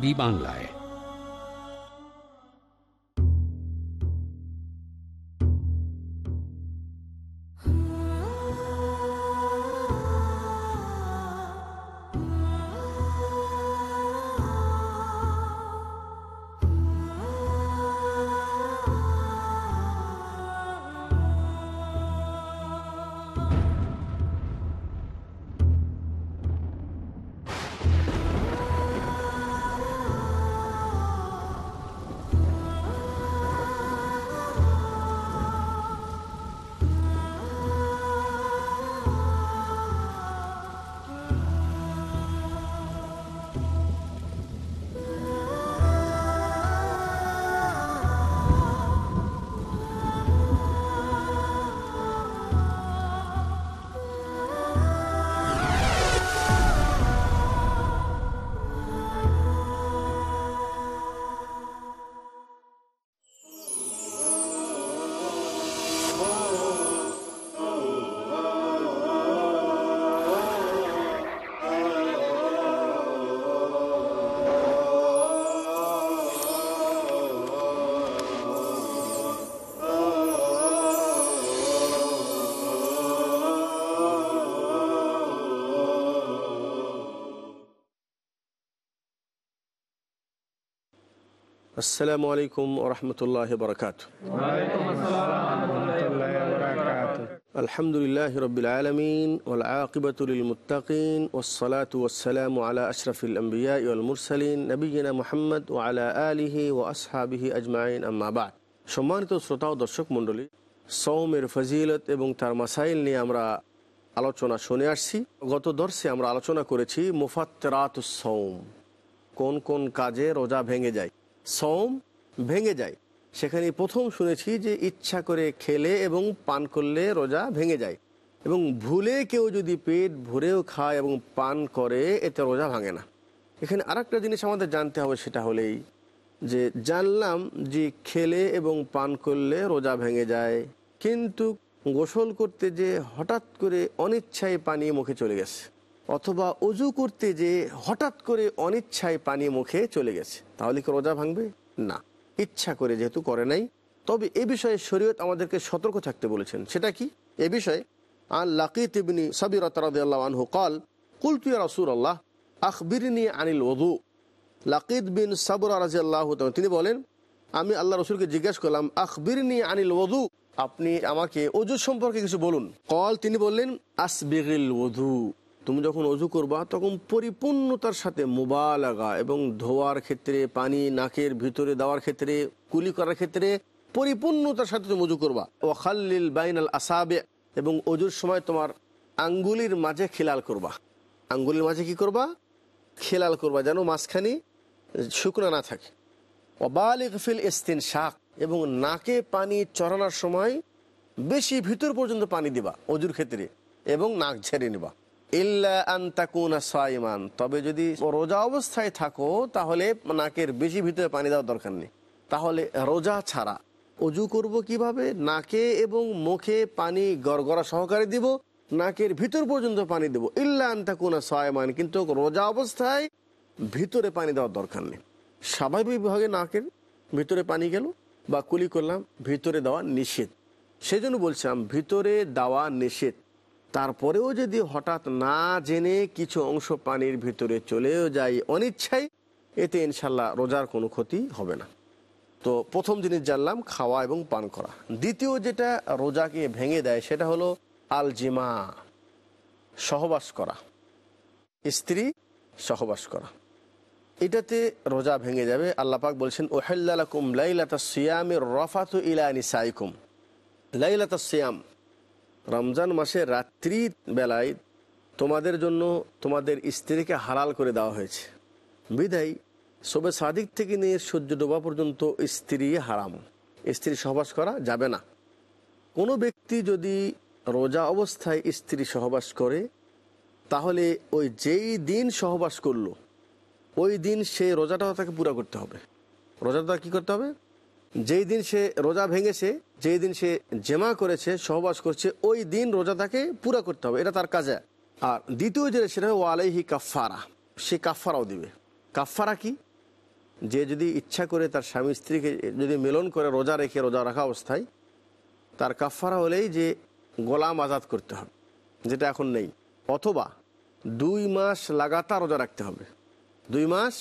B বাংলায়। আসসালামু আলাইকুম ওরহমতুল্লাহ বরকাত। আলহামদুলিল্লাহ রবিল আলমিন ওলাকিবতুল মুতাকিন ওসলাত ওসালাম আলা আশরফিল আম্বিয়া ইউল মুরসালিন নবীনা মোহাম্মদ ও আলা আলিহি ও আসহাবিহি আজমাইন আম্মাবাদ সম্মানিত শ্রোতা ও দর্শক মণ্ডলী সৌমের ফজিলত এবং তার মাসাইল নিয়ে আমরা আলোচনা শুনে আসছি। গত দর্শে আমরা আলোচনা করেছি মুফাত্তরাত সৌম কোন কোন কাজে রোজা ভেঙে যায়। সৌম ভেঙে যায়। সেখানে প্রথম শুনেছি যে ইচ্ছা করে খেলে এবং পান করলে রোজা ভেঙে যায় এবং ভুলে কেউ যদি পেট ভরেও খায় এবং পান করে, এতে রোজা ভাঙে না। এখানে আরেকটা জিনিস আমাদের জানতে হবে, সেটা হলেই যে জানলাম যে খেলে এবং পান করলে রোজা ভেঙে যায়, কিন্তু গোসল করতে যে হঠাৎ করে অনিচ্ছায় পানি মুখে চলে গেছে। অথবা অজু করতে যে হঠাৎ করে অনিচ্ছায় পানি মুখে চলে গেছে, তাহলে কি রোজা ভাঙবে? না। ইচ্ছা করে যেহেতু করে নাই, তবে এ বিষয়ে শরীয়ত আমাদেরকে সতর্ক থাকতে বলেছেন। সেটা কি? এ বিষয়ে আন লাকিত ইবনি সাবির আনহু কল কুলতুয়া রসুল আল্লাহ আখবিরনি আনিল ওদু লাকিদ বিন সাবর রাজিয়াল্লাহ তিনি বলেন, আমি আল্লাহ রসুলকে জিজ্ঞাসা করলাম, আখবিরনি আনিল ওদু আপনি আমাকে অজু সম্পর্কে কিছু বলুন? কল তিনি বললেন, আসবিগিল ওধু তুমি যখন অজু করবা, তখন পরিপূর্ণতার সাথে মোবালাগা এবং ধোয়ার ক্ষেত্রে, পানি নাকের ভিতরে দেওয়ার ক্ষেত্রে, কুলি করার ক্ষেত্রে পরিপূর্ণতার সাথে তুমি অজু করবা। ও খাল্লিল বাইনাল আসাবে এবং অজুর সময় তোমার আঙ্গুলির মাঝে খেলাল করবা। আঙ্গুলির মাঝে কি করবা? খেলাল করবা, যেন মাঝখানি শুকনা না থাকে। অবালিক ফিল ইস্তিন শাক এবং নাকে পানি চড়ানোর সময় বেশি ভিতর পর্যন্ত পানি দিবা অজুর ক্ষেত্রে এবং নাক ঝেড়ে নিবা। ইল্লা তবে যদি রোজা অবস্থায় থাকো, তাহলে নাকের বেশি ভিতরে পানি দেওয়ার দরকার নেই। তাহলে রোজা ছাড়া অজু করব কীভাবে? নাকে এবং মুখে পানি গড়গড়া সহকারে দিব, নাকের ভিতর পর্যন্ত পানি দেব। ইল্লা আন্তাকুনা সাইমান, কিন্তু রোজা অবস্থায় ভিতরে পানি দেওয়ার দরকার নেই। স্বাভাবিকভাবে নাকের ভিতরে পানি গেল বা কুলি করলাম, ভিতরে দেওয়া নিষেধ। সেজন্য বলছিলাম, ভিতরে দেওয়া নিষেধ। তারপরেও যদি হঠাৎ না জেনে কিছু অংশ পানির ভিতরে চলেও যায় অনিচ্ছায়, এতে ইনশাল্লাহ রোজার কোনো ক্ষতি হবে না। তো প্রথম জিনিস জানলাম, খাওয়া এবং পান করা। দ্বিতীয় যেটা রোজাকে ভেঙে দেয়, সেটা হলো আলজিমা, সহবাস করা। স্ত্রী, সহবাস করা। এটাতে রোজা ভেঙে যাবে। আল্লাপাক বলছেন ওহেল্লাকুম লাইলাতা সিয়ামের রফাত ইলা নিসাইকুম। লাইলাতা সিয়াম রমজান মাসে রাত্রি বেলায় তোমাদের জন্য তোমাদের স্ত্রীকে হালাল করে দেওয়া হয়েছে। বিদায় সবে সাদিক থেকে নিয়ে সূর্য ডোবা পর্যন্ত স্ত্রী হারাম। স্ত্রী সহবাস করা যাবে না। কোনো ব্যক্তি যদি রোজা অবস্থায় স্ত্রী সহবাস করে, তাহলে ওই যেই দিন সহবাস করল, ওই দিন সে রোজাটাও তাকে পুরা করতে হবে। রোজাটা কী করতে হবে? যেই দিন সে রোজা ভেঙেছে, যেই দিন সে জেমা করেছে, সহবাস করছে, ওই দিন রোজা তাকে পুরা করতে হবে। এটা তার কাজে। আর দ্বিতীয় যে সেটা ও আলাইহি কাফারা সে কাফারাও দিবে। কাফারা কি? যে যদি ইচ্ছা করে তার স্বামী স্ত্রীকে যদি মিলন করে, রোজা রেখে রোজা রাখা অবস্থায়, তার কাফারা হলেই যে গোলাম আজাদ করতে হবে, যেটা এখন নেই। অথবা দুই মাস লাগাতার রোজা রাখতে হবে। দুই মাস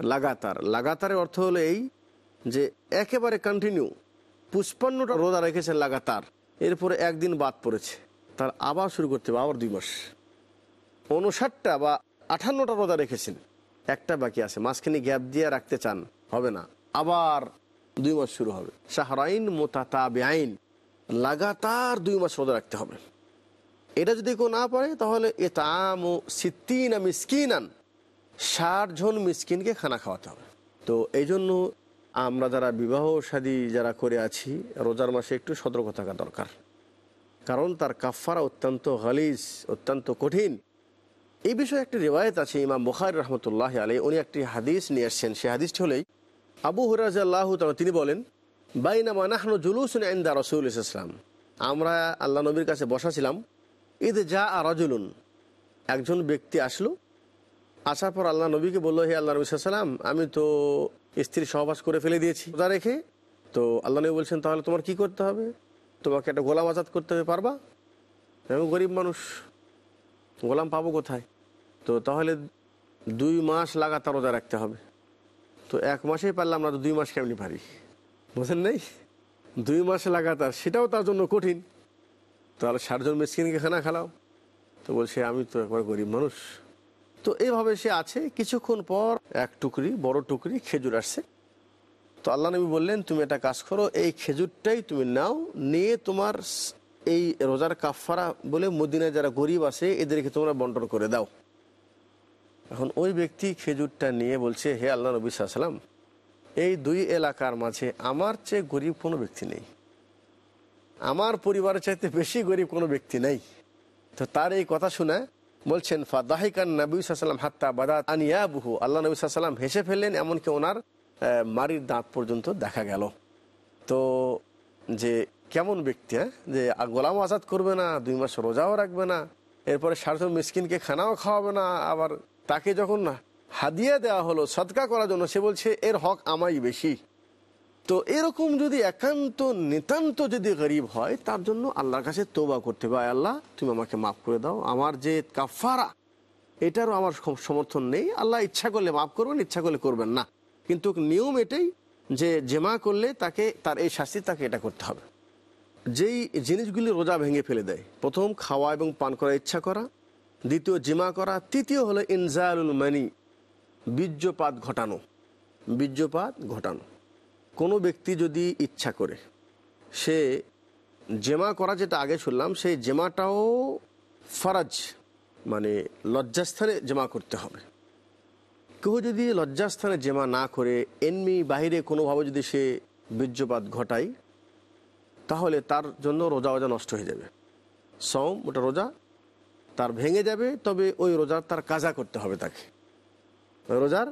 লাগাতার। লাগাতারের অর্থ হলো এই যে একেবারে কন্টিনিউ পুষ্পান্নটা রোজা রেখেছেন লাগাতার। এরপরে একদিন বাদ পড়েছে। তার আবার শুরু করতে হবে, আবার দুই মাস। উনষাটটা বা আঠান্নটা রোজা রেখেছেন। একটা বাকি আছে, মাঝখানে গ্যাপ দিয়ে রাখতে চান, হবে না। আবার দুই মাস শুরু হবে। শাহরাইন মোতাতা বেআইন লাগাতার দুই মাস রোজা রাখতে হবে। এটা যদি কেউ না পারে, তাহলে এ তাম সিদ্দিন মিসকিনান, ষাট জন মিসকিনকে খানা খাওয়াতে হবে। তো এই জন্য আমরা যারা বিবাহ শাদী যারা করে আছি, রোজার মাসে একটু সতর্ক থাকা দরকার। কারণ তার কাফারা অত্যন্ত গালিজ, অত্যন্ত কঠিন। এই বিষয়ে একটি রেওয়ায়ত আছে ইমাম বুখার রহমতুল্লাহ আলী উনি একটি হাদিস নিয়ে আসছেন। সেই হাদিসটি হলেই, আবু হরাজ আল্লাহ তিনি বলেন, বাইনামা নাহনু জুলুসুন ইন্দা রসুল ইসলাম। আমরা আল্লাহ নবীর কাছে বসাছিলাম ঈদ যা আরাজুলুন একজন ব্যক্তি আসলো, আসার পর আল্লাহ নবীকে বলল, হে আল্লাহ নবী সাল্লাম আমি তো স্ত্রী সহবাস করে ফেলে দিয়েছি। রোজা রেখে। তো আল্লাহ নবী বলছেন, তাহলে তোমার কি করতে হবে? তোমাকে একটা গোলাম আজাদ করতে হবে, পারবা? আমি গরিব মানুষ, গোলাম পাবো কোথায়? তো তাহলে দুই মাস লাগাতার রোজা রাখতে হবে। তো এক মাসেই পারলাম না তো দুই মাস কেমনি পারি? বোঝেন নেই? দুই মাস লাগাতার, সেটাও তার জন্য কঠিন। তাহলে ষাটজন মিসকিনকে খানা খালাও। তো বলছে, আমি তো একবার গরিব মানুষ। তো এইভাবে সে আছে। কিছুক্ষণ পর এক টুকরি, বড় টুকরি খেজুর আসছে। তো আল্লাহ নবী বললেন, তুমি একটা কাজ করো, এই খেজুরটাই তুমি নাও, নিয়ে তোমার এই রোজার কাফারা বলে মদিনায় যারা গরিব আছে, এদেরকে তোমরা বন্টন করে দাও। এখন ওই ব্যক্তি খেজুরটা নিয়ে বলছে, হে আল্লাহ নবী সাল্লাম এই দুই এলাকার মাঝে আমার চেয়ে গরিব কোনো ব্যক্তি নেই। আমার পরিবারের চাইতে বেশি গরিব কোনো ব্যক্তি নেই। তো তার এই কথা শুনে বলছেন, ফাদাহিকান নবী সাল্লাম হাত্তা বাদাত আনিয়া বুহু আল্লাহ নবী সাল্লাম হেসে ফেললেন, এমনকি ওনার মারির দাঁত পর্যন্ত দেখা গেল। তো যে কেমন ব্যক্তি হ্যাঁ? যে গোলাম আজাদ করবে না, দুই মাস রোজাও রাখবে না, এরপরে সারজন মিসকিনকে খানাও খাওয়াবে না, আবার তাকে যখন হাদিয়া দেওয়া হলো, সদকা করার জন্য, সে বলছে, এর হক আমাই বেশি। তো এরকম যদি একান্ত, নিতান্ত যদি গরিব হয়, তার জন্য আল্লাহর কাছে তোবা করতে হবে। "আয় আল্লাহ, তুমি আমাকে মাফ করে দাও। আমার যে কাফারা এটারও আমার সমর্থন নেই। আল্লাহ ইচ্ছা করলে মাফ করবেন, ইচ্ছা করলে করবেন না। কিন্তু নিয়ম এটাই যে, জেমা করলে তাকে, তার এই শাস্তি তাকে এটা করতে হবে। যেই জিনিসগুলি রোজা ভেঙে ফেলে দেয়, প্রথম খাওয়া এবং পান করার ইচ্ছা করা, দ্বিতীয় জিমা করা, তৃতীয় হলো ইনজালুল মানি, বীর্যপাত ঘটানো। বীর্যপাত ঘটানো। কোনো ব্যক্তি যদি ইচ্ছা করে, সে জেমা করা যেটা আগে শুনলাম, সেই জেমাটাও ফরাজ মানে লজ্জাস্থানে জেমা করতে হবে। কেউ যদি লজ্জাস্থানে জেমা না করে এমনি বাহিরে কোনোভাবে যদি সে বীর্যপাত ঘটায়, তাহলে তার জন্য রোজা ওজা নষ্ট হয়ে যাবে। সম ওটা রোজা, তার ভেঙে যাবে, তবে ওই রোজার তার কাজা করতে হবে তাকে। রোজার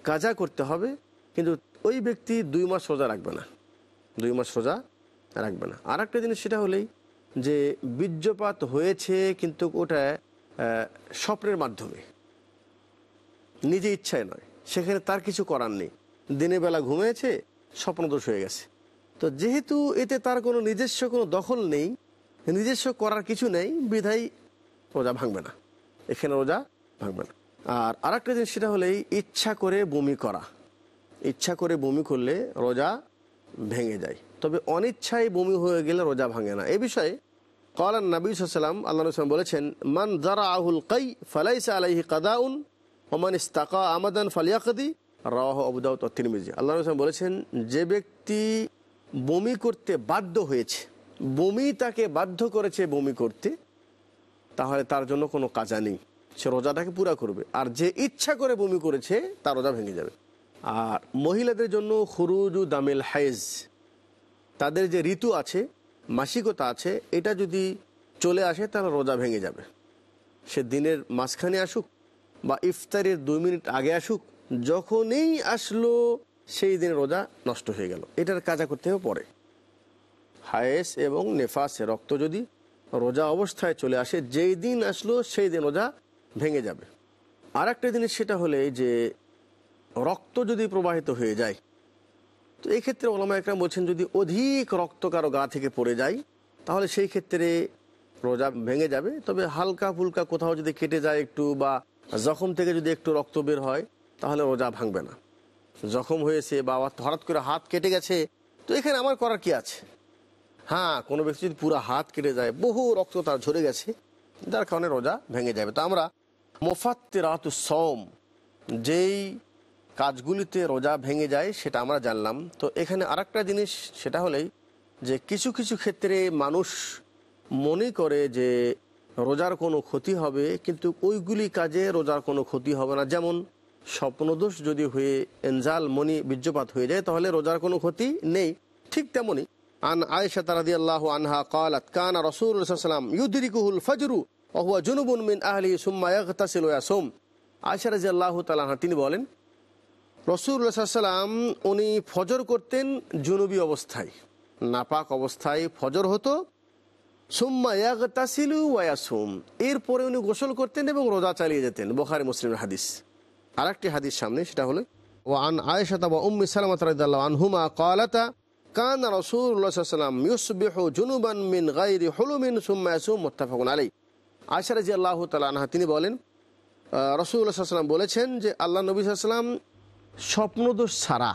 কাজা করতে হবে, কিন্তু ওই ব্যক্তি দুই মাস রোজা রাখবে না। দুই মাস রোজা রাখবে না। আর একটা জিনিস সেটা হলেই যে বীর্যপাত হয়েছে কিন্তু ওটা স্বপ্নের মাধ্যমে। নিজে ইচ্ছায় নয়। সেখানে তার কিছু করার নেই। দিনের বেলা ঘুমিয়েছে, স্বপ্নদোষ হয়ে গেছে। তো যেহেতু এতে তার কোনো নিজস্ব কোনো দখল নেই, নিজস্ব করার কিছু নেই, বিধাই রোজা ভাঙবে না। এখানে রোজা ভাঙবে না। আর আরেকটা জিনিস সেটা হলেই ইচ্ছা করে বমি করা। ইচ্ছা করে বমি করলে রোজা ভেঙে যায়। তবে অনিচ্ছায় বমি হয়ে গেলে রোজা ভাঙে না। এ বিষয়ে কলান নবী সাল্লাম আল্লাহ রসলাম বলেছেন, মান জারা আহুল কাই ফালাইসা আলাইহি কাদাউন ওমান ইস্তাকা আমাদান ফালিয়া ফালিয়াকদি রাহ আবুদাউত তিরমিজি। আল্লাহ রসলাম বলেছেন, যে ব্যক্তি বমি করতে বাধ্য হয়েছে, বমি তাকে বাধ্য করেছে বমি করতে, তাহলে তার জন্য কোনো কাজা নেই। সে রোজাটাকে পুরা করবে। আর যে ইচ্ছা করে বমি করেছে, তার রোজা ভেঙে যাবে। আর মহিলাদের জন্য খুরুজু দামিল হাইজ। তাদের যে ঋতু আছে, মাসিকতা আছে, এটা যদি চলে আসে, তাহলে রোজা ভেঙে যাবে। সে দিনের মাঝখানে আসুক বা ইফতারের দুই মিনিট আগে আসুক, যখনই আসলো, সেই দিন রোজা নষ্ট হয়ে গেল। এটার কাজা করতে হবে পরে। হায়েস এবং নেফাসে রক্ত যদি রোজা অবস্থায় চলে আসে, যেই দিন আসলো, সেই দিন রোজা ভেঙে যাবে। আর একটা জিনিস সেটা হলে যে রক্ত যদি প্রবাহিত হয়ে যায়, তো এই ক্ষেত্রে ওলামা একরাম বলছেন, যদি অধিক রক্ত কারও গা থেকে পড়ে যায়, তাহলে সেই ক্ষেত্রে রোজা ভেঙে যাবে। তবে হালকা ফুলকা কোথাও যদি কেটে যায় একটু বা জখম থেকে যদি একটু রক্ত বের হয়, তাহলে রোজা ভাঙবে না। জখম হয়েছে বা হঠাৎ করে হাত কেটে গেছে, তো এখানে আমার করার কি আছে? হ্যাঁ কোনো ব্যক্তি যদি পুরো হাত কেটে যায়, বহু রক্ত তার ঝরে গেছে, যার কারণে রোজা ভেঙে যাবে। তো আমরা মোফাত্তে রাতু সোম যেই কাজগুলিতে রোজা ভেঙে যায়, সেটা আমরা জানলাম। তো এখানে আরেকটা জিনিস, সেটা হলেই যে কিছু কিছু ক্ষেত্রে মানুষ মনে করে যে রোজার কোনো ক্ষতি হবে, কিন্তু ওইগুলি কাজে রোজার কোনো ক্ষতি হবে না। যেমন স্বপ্নদোষ যদি হয়ে, এনজাল, মনি বীর্যপাত হয়ে যায়, তাহলে রোজার কোনো ক্ষতি নেই। ঠিক তেমনই আন আয়েশা তারাদি আল্লাহ আনহা কালাত, কানা রসুলাম ইউদ্দিকুহুল ফজরু অহুয়া জুনুবুন মিন আহলি সুম্মা ইয়াগতাসিল ইয়াসুম। আয়েশা রাজি আল্লাহ তালাহা তিনি বলেন রসুল্লাহাম উনি ফজর করতেন জুনুবি অবস্থায়। নাপাক অবস্থায় ফজর হতো। সুম্মা ইয়াগতাসিলু ওয়াসুম এরপরে উনি গোসল করতেন এবং রোজা চালিয়ে যেতেন। বোখারি মুসলিমের হাদিস। আর একটি হাদিস সামনে, সেটা হলো ও আন আয়েশা বা উম্মি সালামত রাদিয়াল্লাহু আনহুমা ক্বালাতা, কান রাসূলুল্লাহ সাল্লাল্লাহু ইউসবিহু জুনুবান মিন গায়রি হুলুমিন সুম্মা ইয়াসুম মুত্তাফাকুন আলাইহি। আয়েশা রাদিয়াল্লাহু তাআলা আনহা, তিনি বলেন রাসূলুল্লাহ সাল্লাল্লাহু বলেছেন যে, আল্লাহ নবী সাল্লাল্লাহু স্বপ্নদোষ ছাড়া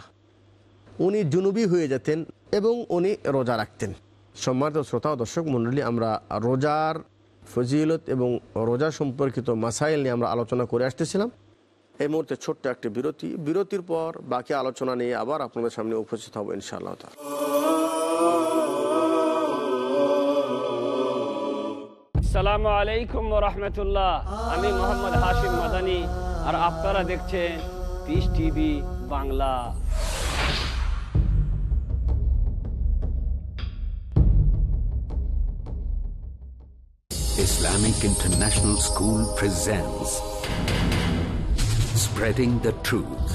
উনি জুনুবি হয়ে যেতেন এবং উনি রোজা রাখতেন। সম্মানিত শ্রোতা ও দর্শক মণ্ডলী, আমরা রোজার ফজিলত এবং রোজা সম্পর্কিত মাসাইল নিয়ে আমরা আলোচনা করে আসতেছিলাম। এই মুহূর্তে ছোট্ট একটি বিরতি। বিরতির পর বাকি আলোচনা নিয়ে আবার আপনাদের সামনে উপস্থিত হব ইনশাআল্লাহ আসসালামু আলাইকুম রহমতুল্লাহ। আমি মোহাম্মদ হাশিম মাদানি। আর আপনারা দেখছেন peace TV Bangla Islamic International School presents Spreading the Truth,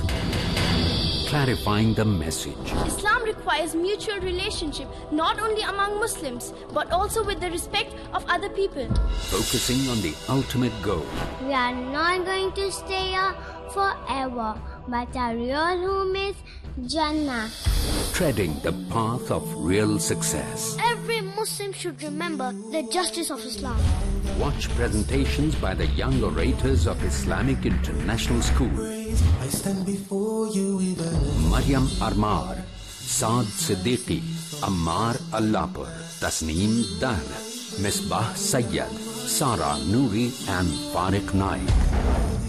Clarifying the Message. Islam requires mutual relationship not only among Muslims but also with the respect of other people. focusing on the ultimate goal We are not going to stay here forever, but our real home is Jannah. treading the path of real success. Every Muslim should remember the justice of Islam. Watch presentations by the young orators of Islamic International School. I stand before you with a Maryam Armar, Saad Siddiqui, Ammar Allapur, Tasneem Dar, Misbah Sayyad, Sara Nuri and Farik Naik.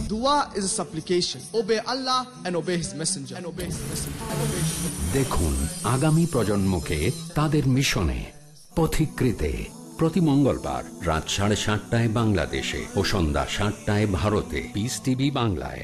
Dua is a supplication. Obey Allah and obey His Messenger. And obey His Messenger. And obey His Messenger. দেখুন আগামী প্রজন্মকে তাদের মিশনে পথিকৃতে প্রতি মঙ্গলবার রাত সাড়ে সাতটায় বাংলাদেশে ও সন্ধ্যা সাতটায় ভারতে পিস টিভি বাংলায়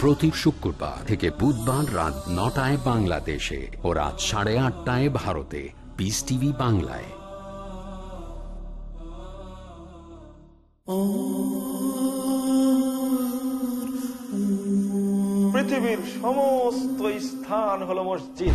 প্রতি শুক্রবার থেকে বুধবার রাত নটায় বাংলাদেশে ও রাত সাড়ে আটটায় ভারতে। পিস টিভি বাংলায়। পৃথিবীর সমস্ত স্থান হলো মসজিদ।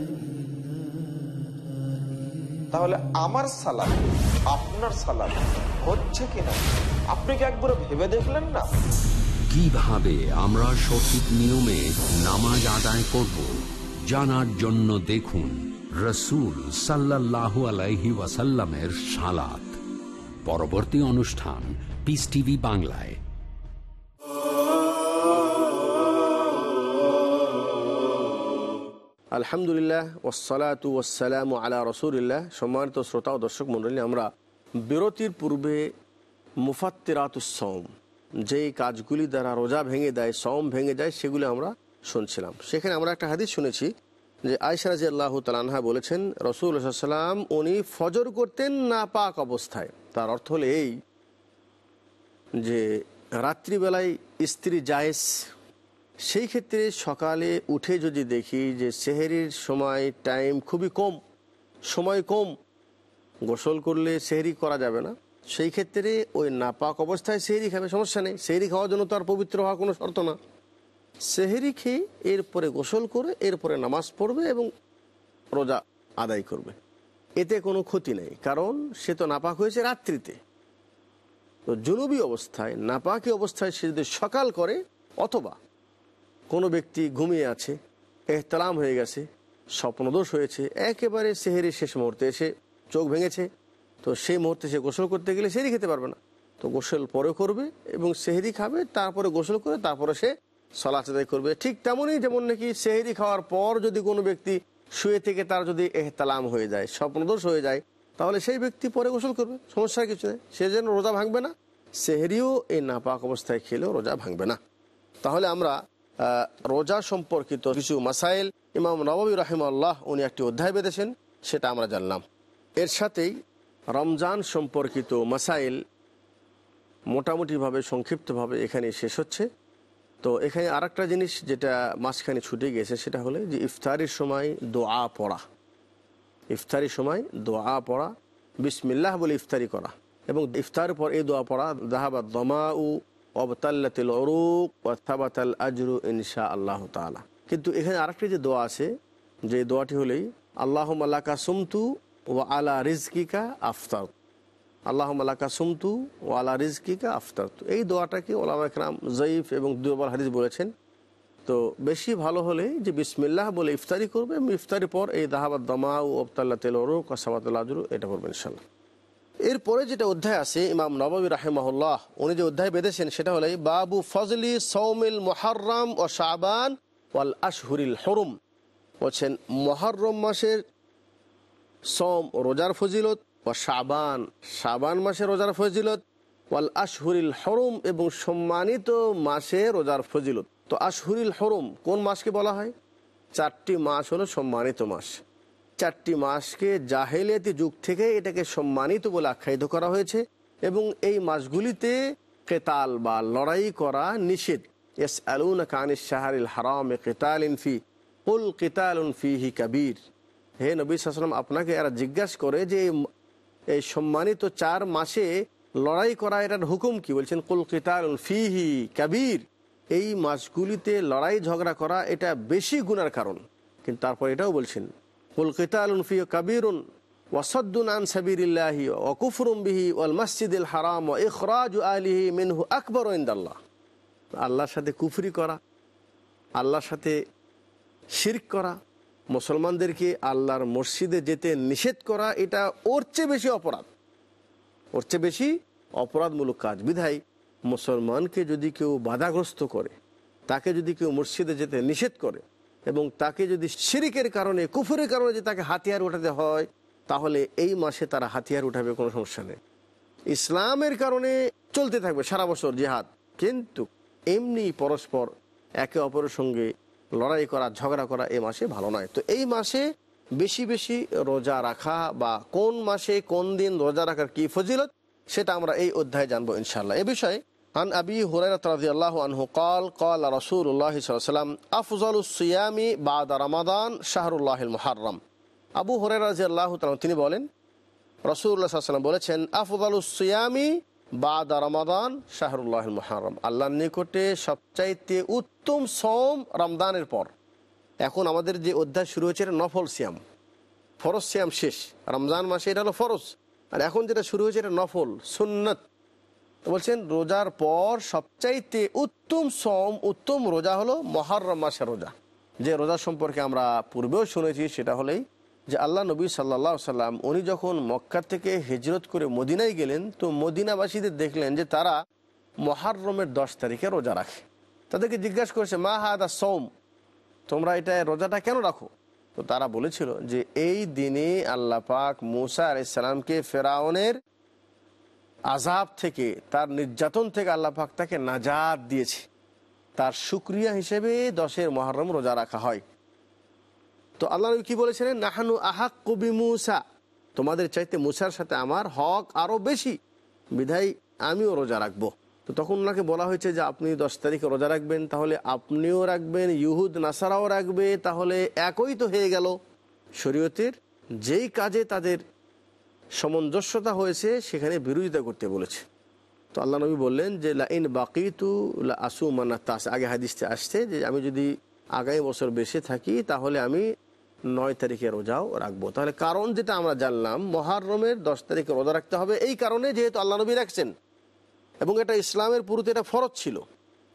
তাহলে আমার সালাদ, আপনার সালাদ হচ্ছে কিনা? আপনি কি একবার ভেবে দেখলেন না? কীভাবে আমরা সঠিক নিয়মে নামাজ আদায় করব, জানার জন্য দেখুন রসুল সাল্লাহ আলাইহি ওয়াসাল্লামের সালাত। পরবর্তী অনুষ্ঠান পিস টিভি বাংলায়। আলহামদুলিল্লাহ ওসালাতু ওসালাম আলা রসুলিল্লাহ। সম্মানিত শ্রোতা ও দর্শক মণ্ডলী, আমরা বিরতির পূর্বে মুফাত্তিরাতুসম যেই কাজগুলি দ্বারা রোজা ভেঙে দেয় সম ভেঙে যায়, সেগুলি আমরা শুনছিলাম। সেখানে আমরা একটা হাদিস শুনেছি যে আয়সা রাজি আল্লাহ তালানহা বলেছেন রসুল সাল্লাম উনি ফজর করতেন না পাক অবস্থায়। তার অর্থ হলো এই যে রাত্রিবেলায় স্ত্রী জায়েজ সেই ক্ষেত্রে সকালে উঠে যদি দেখি যে সেহেরির সময় টাইম খুবই কম, সময় কম, গোসল করলে সেহরি করা যাবে না। সেই ক্ষেত্রে ওই নাপাক অবস্থায় সেহরি খাবে, সমস্যা নেই। সেহরি খাওয়ার জন্য তো আর পবিত্র হওয়া কোনো শর্ত না। সেহেরি খেয়ে এরপরে গোসল করে, এরপরে নামাজ পড়বে এবং রোজা আদায় করবে। এতে কোনো ক্ষতি নেই, কারণ সে তো নাপাক হয়েছে রাত্রিতে। তো জুনুবি অবস্থায়, নাপাকি অবস্থায় সে যদি সকাল করে অথবা কোনো ব্যক্তি ঘুমিয়ে আছে, এহতলাম হয়ে গেছে, স্বপ্নদোষ হয়েছে, একেবারে সেহেরি শেষ মুহূর্তে এসে চোখ ভেঙেছে, তো সেই মুহূর্তে সে গোসল করতে গেলে সেহেরি খেতে পারবে না। তো গোসল পরে করবে এবং সেহেরি খাবে, তারপরে গোসল করে তারপরে সে সলাচ আদায় করবে। ঠিক তেমনই যেমন নাকি সেহেরি খাওয়ার পর যদি কোনো ব্যক্তি শুয়ে থেকে তার যদি এহতালাম হয়ে যায়, স্বপ্নদোষ হয়ে যায়, তাহলে সেই ব্যক্তি পরে গোসল করবে, সমস্যার কিছু নেই। সে যেন রোজা ভাঙবে না, সেহেরিও এই নাপাক অবস্থায় খেলেও রোজা ভাঙবে না। তাহলে আমরা রোজা সম্পর্কিত কিছু মাসাইল ইমাম নবী রাহিম আল্লাহ উনি একটি অধ্যায় বেঁধেছেন, সেটা আমরা জানলাম। এর সাথেই রমজান সম্পর্কিত মাসাইল মোটামুটিভাবে সংক্ষিপ্তভাবে এখানে শেষ হচ্ছে। তো এখানে আর জিনিস যেটা মাঝখানে ছুটে গেছে সেটা হলে যে ইফতারির সময় দোয়া পড়া। ইফতারির সময় দোয়া পড়া, বিসমিল্লাহ বলে ইফতারি করা। এবং ইফতারের পর এই দোয়া পড়া দাহাবা দমা উ ইনশা আল্লাহ তালা কিন্তু এখানে আরেকটি যে দোয়া আছে, যে দোয়াটি হলেই আল্লাহ মাল্লাকা সুমতু ও আলা রিজকিকা আফতার। আল্লাহ মাল্লাকা সুমতু ও আলা রিজকিকা আফতার। এই দোয়াটাকে ওলামা একরাম জয়ীফ এবং দুবার হাদিস বলেছেন। তো বেশি ভালো হলে যে বিসমিল্লাহ বলে ইফতারি করবে, ইফতারি পর এই দাহাবাদ দমা ও আবতাল্লা তেল ওরুক আসাবাতুল আজরু, এটা করবে ইনশাল্লাহ এরপরে যেটা অধ্যায় আছে, ইমাম নবাবী রাহেমাহুল্লাহ, উনি যে অধ্যায় বেঁধেছেন সেটা হলো বাবু ফজলি সৌমিল মোহার্রাম ও শাবান ওয়াল আশহুরিল হরুম। বলছেন মহরম মাসের সোম রোজার ফজিলত ও শাবান শাবান মাসে রোজার ফজিলত ওয়াল আশহুরিল হরুম এবং সম্মানিত মাসে রোজার ফজিলত। তো আশহুরিল হরুম কোন মাসকে বলা হয়? চারটি মাস হলো সম্মানিত মাস। চারটি মাসকে জাহেলিয়াতি যুগ থেকে এটাকে সম্মানিত বলে আখ্যায়িত করা হয়েছে এবং এই মাসগুলিতে কেতাল বা লড়াই করা নিষেধ। এস আলুন কানিস শাহরিল হারাম এ কেতাল ইনফি কুল কেতাল ফিহি কাবির। হে নবী সালাম আপনাকে এরা জিজ্ঞাসা করে যে এই- সম্মানিত চার মাসে লড়াই করা এটার হুকুম কি? বলছেন, কুল কেতাল ফিহি কাবির। এই মাসগুলিতে লড়াই ঝগড়া করা এটা বেশি গুনার কারণ। কিন্তু তারপর এটাও বলছেন কাবিরুন আন ওয়াল হারাম আকবর আল্লাহর সাথে কুফরি করা, আল্লাহর সাথে শিরক করা, মুসলমানদেরকে আল্লাহর মসজিদে যেতে নিষেধ করা, এটা ওর চেয়ে বেশি অপরাধ। ওর চেয়ে বেশি অপরাধমূলক কাজ। বিধায় মুসলমানকে যদি কেউ বাধাগ্রস্ত করে, তাকে যদি কেউ মসজিদে যেতে নিষেধ করে এবং তাকে যদি শিরিকের কারণে, কুফুরের কারণে যে তাকে হাতিয়ার উঠাতে হয়, তাহলে এই মাসে তারা হাতিয়ার উঠাবে, কোনো সমস্যা নেই। ইসলামের কারণে চলতে থাকবে সারা বছর জেহাদ। কিন্তু এমনি পরস্পর একে অপরের সঙ্গে লড়াই করা, ঝগড়া করা এই মাসে ভালো নয়। তো এই মাসে বেশি বেশি রোজা রাখা বা কোন মাসে কোন দিন রোজা রাখার কি ফজিলত, সেটা আমরা এই অধ্যায়ে জানব ইনশাল্লাহ এ বিষয়ে عن أبي هريرة رضي الله عنه قال قال رسول الله صلى الله عليه وسلم أفضل الصيام بعد رمضان شهر الله المحرم আবু হরেরা রাজি আল্লাহ তিনি বলেন রসুল্লাহ সাল্লাম বলেছেন আফদাল সিয়ামি বাদা রমাদান শাহরুল্লাহ মুহারম আল্লাহর নিকটে সবচাইতে উত্তম সোম রমদানের পর এখন আমাদের যে অধ্যায় শুরু হয়েছে এটা নফল সিয়াম ফরজ সিয়াম শেষ রমজান মাসে এটা হলো ফরজ আর এখন যেটা শুরু হয়েছে এটা নফল সুন্নত তো বলছেন, রোজার পর সবচাইতে উত্তম সোম উত্তম রোজা হলো মহরম মাসের রোজা। যে রোজা সম্পর্কে আমরা পূর্বেও শুনেছি, সেটা হলেই যে আল্লাহ নবী সাল্লা সাল্লাম উনি যখন মক্কা থেকে হিজরত করে মদিনায় গেলেন, তো মদিনাবাসীদের দেখলেন যে তারা মহারমের দশ তারিখে রোজা রাখে। তাদেরকে জিজ্ঞাসা করেছে, মা হাদা সোম তোমরা এটা রোজাটা কেন রাখো? তো তারা বলেছিল যে, এই দিনে আল্লাহ পাক মুসা আলাইসালামকে ফেরাউনের আজাব থেকে, তার নির্যাতন থেকে আল্লাহ পাক তাকে নাজাদ দিয়েছে। তার সুক্রিয়া হিসেবে দশের মহরম রোজা রাখা হয়। তো আল্লাহ কি বলেছিলেন নাহানু আহাক কবি মুসা তোমাদের চাইতে মুসার সাথে আমার হক আরও বেশি। বিধায় আমিও রোজা রাখব। তো তখন ওনাকে বলা হয়েছে যে, আপনি দশ তারিখে রোজা রাখবেন, তাহলে আপনিও রাখবেন, ইহুদ, নাসারাও রাখবে, তাহলে একই তো হয়ে গেল। শরীয়তের যেই কাজে তাদের সামঞ্জস্যতা হয়েছে, সেখানে বিরোধিতা করতে বলেছে। তো আল্লাহ নবী বললেন যে, লাইন বাকি তু আসু মানা তাস। আগে হাদিসতে আসছে যে, আমি যদি আগামী বছর বেঁচে থাকি, তাহলে আমি নয় তারিখে রোজাও রাখব। তাহলে কারণ যেটা আমরা জানলাম, মহারমের দশ তারিখে রোজা রাখতে হবে, এই কারণে যেহেতু আল্লাহ নবী রাখছেন। এবং এটা ইসলামের পুরোতে এটা ফরজ ছিল।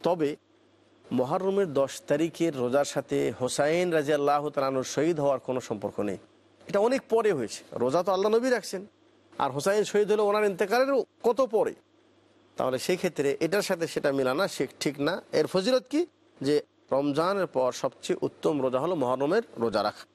তবে মহারমের দশ তারিখের রোজার সাথে হোসাইন রাজি আল্লাহ তালানুর শহীদ হওয়ার কোনো সম্পর্ক নেই। এটা অনেক পরে হয়েছে। রোজা তো আল্লাহ নবী রাখছেন। আর হোসাইন শহীদ হলো ওনার ইন্তেকারের কত পরে? তাহলে সেই ক্ষেত্রে এটার সাথে সেটা মিলানা সে ঠিক না। এর ফজিলত কি? যে রমজানের পর সবচেয়ে উত্তম রোজা হলো মহরমের রোজা রাখা।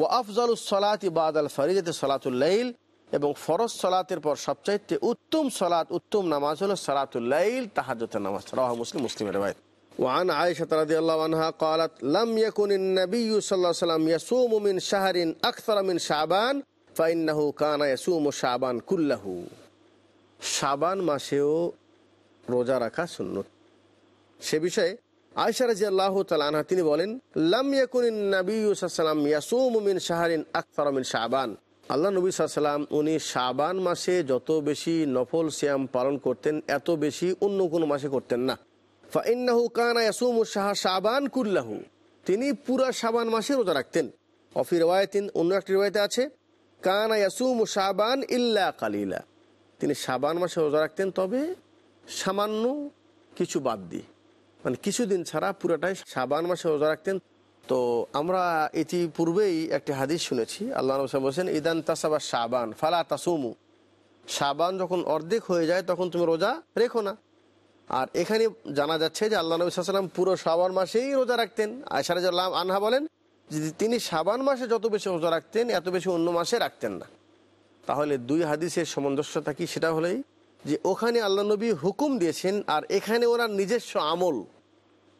ও আফজাল সলাত ইবাদ আল ফরিজাতে সলাতুল্লাইল এবং ফরজ সলাতের পর সবচাইতে উত্তম সলাত, উত্তম নামাজ হলো সলাতুল্লাইল তাহাজতের নামাজ। রাহ মুসলিম, মুসলিমের বাইর وعن عائشة رضي الله عنها قالت لم يكن النبي صلى الله عليه وسلم يصوم من شهر أكثر من شعبان فإنه كان يصوم شعبان كله শাবান মাসেও রোজা রাখা সুন্নত সে বিষয়ে আয়সা রাজি আল্লাহ তালানহা তিনি বলেন লাম ইয়াকুন নবী সাল্লাম ইয়াসুম মিন শাহরিন আখতার মিন শাবান আল্লাহ নবী সাল্লাম উনি শাবান মাসে যত বেশি নফল শ্যাম পালন করতেন এত বেশি অন্য কোনো মাসে করতেন না ফাইন্নাহু কানা ইয়াসুম শাহ শাবান কুল্লাহু। তিনি পুরা শাবান মাসে রোজা রাখতেন। অফি রেওয়ায়তিন অন্য একটি রেওয়ায়তে আছে, কানা ইয়াসুম শাবান ইল্লা কালিলা। তিনি শাবান মাসে রোজা রাখতেন, তবে সামান্য কিছু বাদ দিয়ে। মানে কিছুদিন ছাড়া পুরোটাই শাবান মাসে রোজা রাখতেন। তো আমরা এটি পূর্বেই একটি হাদিস শুনেছি, আল্লাহ নবী বলছেন, ইদান তাসাবা শাবান ফালা তাসুমু। শাবান যখন অর্ধেক হয়ে যায়, তখন তুমি রোজা রেখো না। আর এখানে জানা যাচ্ছে যে আল্লাহ নবী সাল্লাম পুরো শাবান মাসেই রোজা রাখতেন। আয়সারাজাল্লাহ আনহা বলেন যে তিনি শাবান মাসে যত বেশি রোজা রাখতেন, এত বেশি অন্য মাসে রাখতেন না। তাহলে দুই হাদিসের সামঞ্জস্যতা কি সেটা হলেই যে ওখানে আল্লাহ নবী হুকুম দিয়েছেন আর এখানে ওনার নিজস্ব আমল।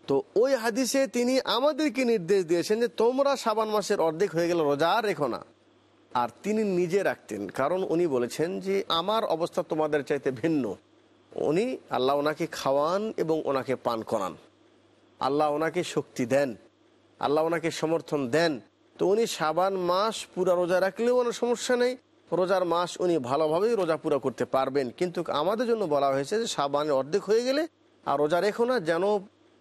তো ওই হাদিসে তিনি আমাদেরকে নির্দেশ দিয়েছেন যে তোমরা সাবান মাসের অর্ধেক হয়ে গেলে রোজা আর রেখো না। আর তিনি নিজে রাখতেন। কারণ উনি বলেছেন যে আমার অবস্থা তোমাদের চাইতে ভিন্ন। উনি আল্লাহ ওনাকে খাওয়ান এবং ওনাকে পান করান। আল্লাহ ওনাকে শক্তি দেন। আল্লাহ ওনাকে সমর্থন দেন। তো উনি সাবান মাস পুরা রোজা রাখলেও ওনার সমস্যা নেই। রোজার মাস উনি ভালোভাবেই রোজা পুরা করতে পারবেন। কিন্তু আমাদের জন্য বলা হয়েছে যে সাবানের অর্ধেক হয়ে গেলে আর রোজা রেখো না, যেন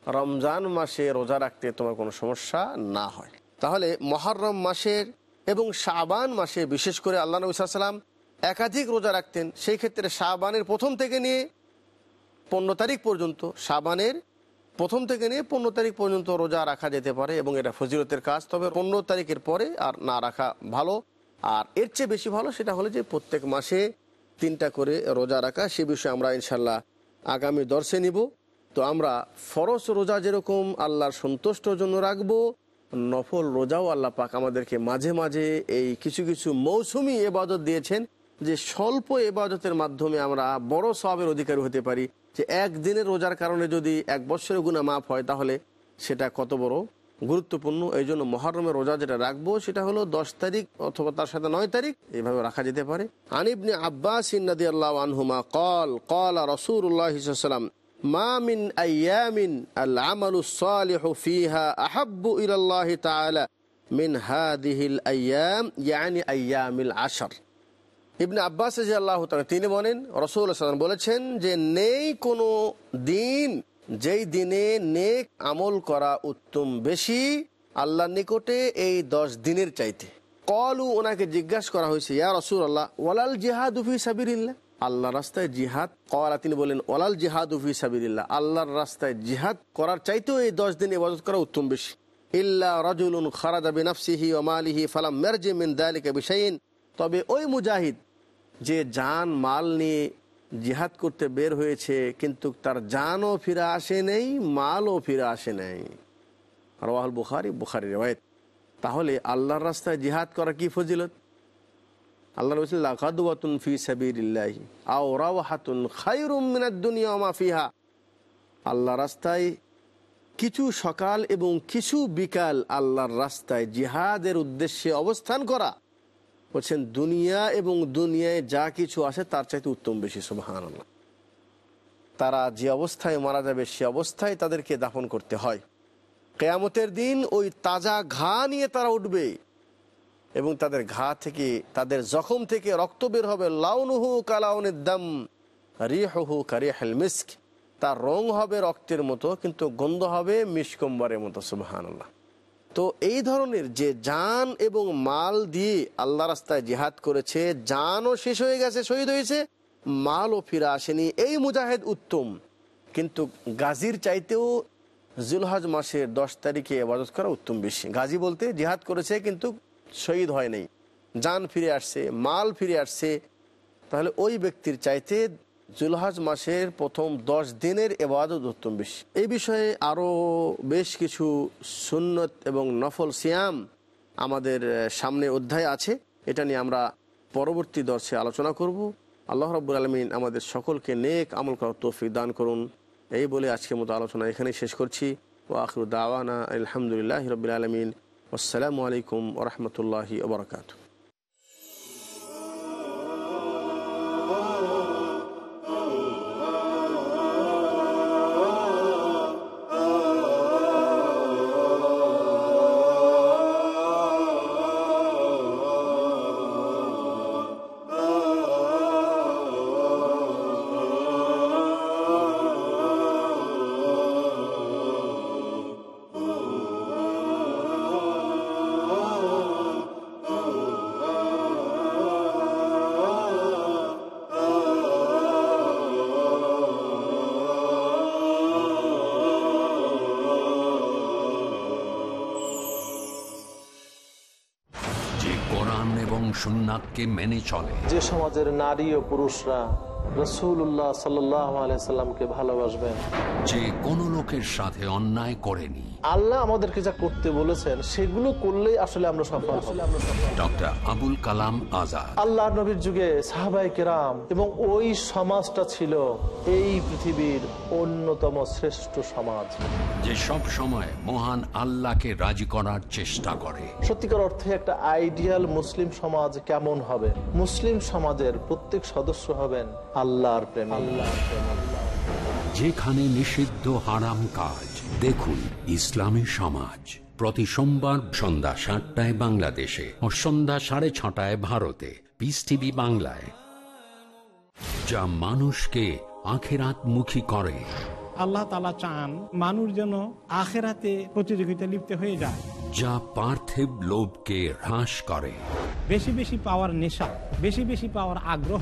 রমজান মাসে রোজা রাখতে তোমার কোনো সমস্যা না হয়। তাহলে মহরম মাসের এবং শাবান মাসে বিশেষ করে আল্লাহ নবী সাল্লাম একাধিক রোজা রাখতেন, সেই ক্ষেত্রে শাবানের প্রথম থেকে নিয়ে পনেরো তারিখ পর্যন্ত, শাবানের প্রথম থেকে নিয়ে পনেরো তারিখ পর্যন্ত রোজা রাখা যেতে পারে এবং এটা ফজিরতের কাজ। তবে পনেরো তারিখের পরে আর না রাখা ভালো। আর এর চেয়ে বেশি ভালো সেটা হলো যে প্রত্যেক মাসে তিনটা করে রোজা রাখা, সে বিষয়ে আমরা ইনশাল্লাহ আগামী দর্শে নিব। তো আমরা ফরস রোজা যেরকম আল্লাহর সন্তুষ্টর জন্য রাখব, নফল রোজাও আল্লাহ পাক আমাদেরকে মাঝে মাঝে এই কিছু কিছু মৌসুমি এবাদত দিয়েছেন। যে স্বল্প এবাদতের মাধ্যমে আমরা বড় সবের অধিকারী হতে পারি, যে একদিনের রোজার কারণে যদি এক বছরের গুণা মাফ হয়, তাহলে সেটা কত বড় গুরুত্বপূর্ণ। এই জন্য মহরমের রোজা যেটা রাখব, সেটা হলো দশ তারিখ অথবা তার সাথে নয় তারিখ এইভাবে রাখা যেতে পারে। আনিবনে আব্বাস ইন্নাদি আল্লাহ আনহুমা কল কল রসুল্লাহাম মা মিন আয়ামিন আল সালিহু ফিহা আহাব্বু ইলাল্লাহি তাআলা মিন হাদিহিল আয়াম ইয়ানি আয়ামিল আশর। ইবনে আব্বাস আল্লাহ তিনি বলেন, রসুল বলেছেন যে, নেই কোনো দিন যেই দিনে নেক আমল করা উত্তম বেশি আল্লাহ নিকটে এই দশ দিনের চাইতে। কলু ওনাকে জিজ্ঞাসা করা হয়েছে, ইয়া রসুল আল্লাহ ওলাল জিহাদ উফি সাবিরিল্লাহ আল্লাহ রাস্তায় জিহাদ করা, তিনি বলেন ওলাল জিহাদ উফি সাবিরিল্লাহ আল্লাহর রাস্তায় জিহাদ করার চাইতেও এই দশ দিন ইবাদত করা উত্তম বেশি। ইল্লা রাজুলুন খারাদা বিনাফসিহি ও মালিহি ফালাম মেরজে মিন দালিকা বিশাইন। তবে ওই মুজাহিদ যে জান মাল নিয়ে জিহাদ করতে বের হয়েছে, কিন্তু তার জানও ফিরে আসে নেই, মালও ফিরে আসে নেই। রওয়াল বুখারি বুখারি রেওয়ায়ত। তাহলে আল্লাহর রাস্তায় জিহাদ করা কি ফজিলত? আল্লাহ রসুল লাকাদুয়াতুন ফি সাবিরিল্লাহি আও রাওয়াহাতুন খায়রুম মিনাদ দুনিয়া মা ফিহা। আল্লাহ রাস্তায় কিছু সকাল এবং কিছু বিকাল আল্লাহর রাস্তায় জিহাদের উদ্দেশ্যে অবস্থান করা। বলছেন, দুনিয়া এবং দুনিয়ায় যা কিছু আছে তার চাইতে উত্তম বেশি সুবাহান তারা যে অবস্থায় মারা যাবে, সে অবস্থায় তাদেরকে দাফন করতে হয়। কেয়ামতের দিন ওই তাজা ঘা নিয়ে তারা উঠবে এবং তাদের ঘা থেকে, তাদের জখম থেকে রক্ত বের হবে। লাউনুহু কালাউনের দাম রিহু কারিয়াল মিস্ক। তার রং হবে রক্তের মতো, কিন্তু গন্ধ হবে মিসকম্বরের মতো সুবাহান আল্লাহ তো এই ধরনের যে জান এবং মাল দিয়ে আল্লাহ রাস্তায় জিহাদ করেছে জানও শেষ হয়ে গেছে, শহীদ হয়েছে, মালও ফিরে আসেনি। এই মুজাহিদ উত্তম। কিন্তু গাজীর চাইতেও জুলহাজ মাসের দশ তারিখে আবাদত করা উত্তম বেশি। গাজী বলতে জিহাদ করেছে কিন্তু শহীদ হয় নাই। জান ফিরে আসছে, মাল ফিরে আসছে। তাহলে ওই ব্যক্তির চাইতে জুলহাজ মাসের প্রথম দশ দিনের এবাদত উত্তম বেশি। এই বিষয়ে আরও বেশ কিছু সুন্নত এবং নফল সিয়াম আমাদের সামনে অধ্যায় আছে। এটা নিয়ে আমরা পরবর্তী দর্শে আলোচনা করব। আল্লাহ রব্বুল আলমিন আমাদের সকলকে নেক আমল করার তৌফিক দান করুন। এই বলে আজকের মতো আলোচনা এখানেই শেষ করছি। ও আখরু দাওয়ানা আলহামদুলিল্লাহ রবিল আলমিন। আসসালামু আলাইকুম ওরহমতুল্লাহি ওবরাকাতু কোরআন এবং সুন্নাতকে মেনে চলে। যে সমাজের নারী ও পুরুষরা রসুল্লাহ সাল্লামকে ভালোবাসবেন। যে কোনো লোকের সাথে অন্যায় করেনি। আল্লাহ আমাদেরকে যা করতে বলেছেন সেগুলো করলেই আসলে আমরা সফল ডক্টর আবুল কালাম আজাদ। আল্লাহ নবীর যুগে সাহাবাই কেরাম এবং ওই সমাজটা ছিল এই পৃথিবীর অন্যতম শ্রেষ্ঠ সমাজ। যে সব সময় মহান আল্লাহকে রাজি করার চেষ্টা করে। সত্যিকার অর্থে একটা আইডিয়াল মুসলিম সমাজ কেমন হবে? মুসলিম সমাজের প্রত্যেক সদস্য হবেন আল্লাহর প্রেম। আল্লাহর প্রেম যেখানে নিষিদ্ধ হারাম কাজ দেখুন ইসলামী সমাজ। প্রতি সোমবার সন্ধ্যা সাতটায় বাংলাদেশে ও সন্ধ্যা সাড়ে ছটায় ভারতে। পিস টিভি বাংলায়। যা মানুষকে আখেরাতমুখী করে। আল্লাহ তালা চান মানুষ যেন আখেরাতে প্রতিযোগিতা লিপ্ত হয়ে যায়। যা পার্থিব লোভকে হ্রাস করে। বেশি বেশি পাওয়ার নেশা বেশি বেশি পাওয়ার আগ্রহ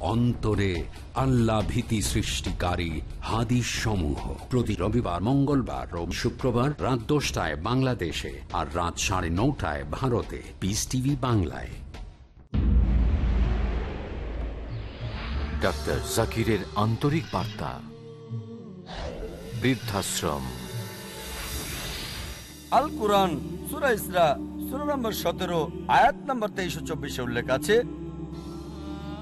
অন্তরে আল্লাহ ভীতি সৃষ্টিকারী হাদিস সমূহ। প্রতি রবিবার মঙ্গলবার ও শুক্রবার রাত দশটায় বাংলাদেশে আর রাত সাড়ে নটায় ভারতে। পিস টিভি বাংলায়। ডাক্তার জাকিরের আন্তরিক বার্তা। বৃদ্ধাশ্রম। আল কোরআন সুরা ইসরা সুরা নম্বর সতেরো আয়াত নম্বর তেইশো চব্বিশে উল্লেখ আছে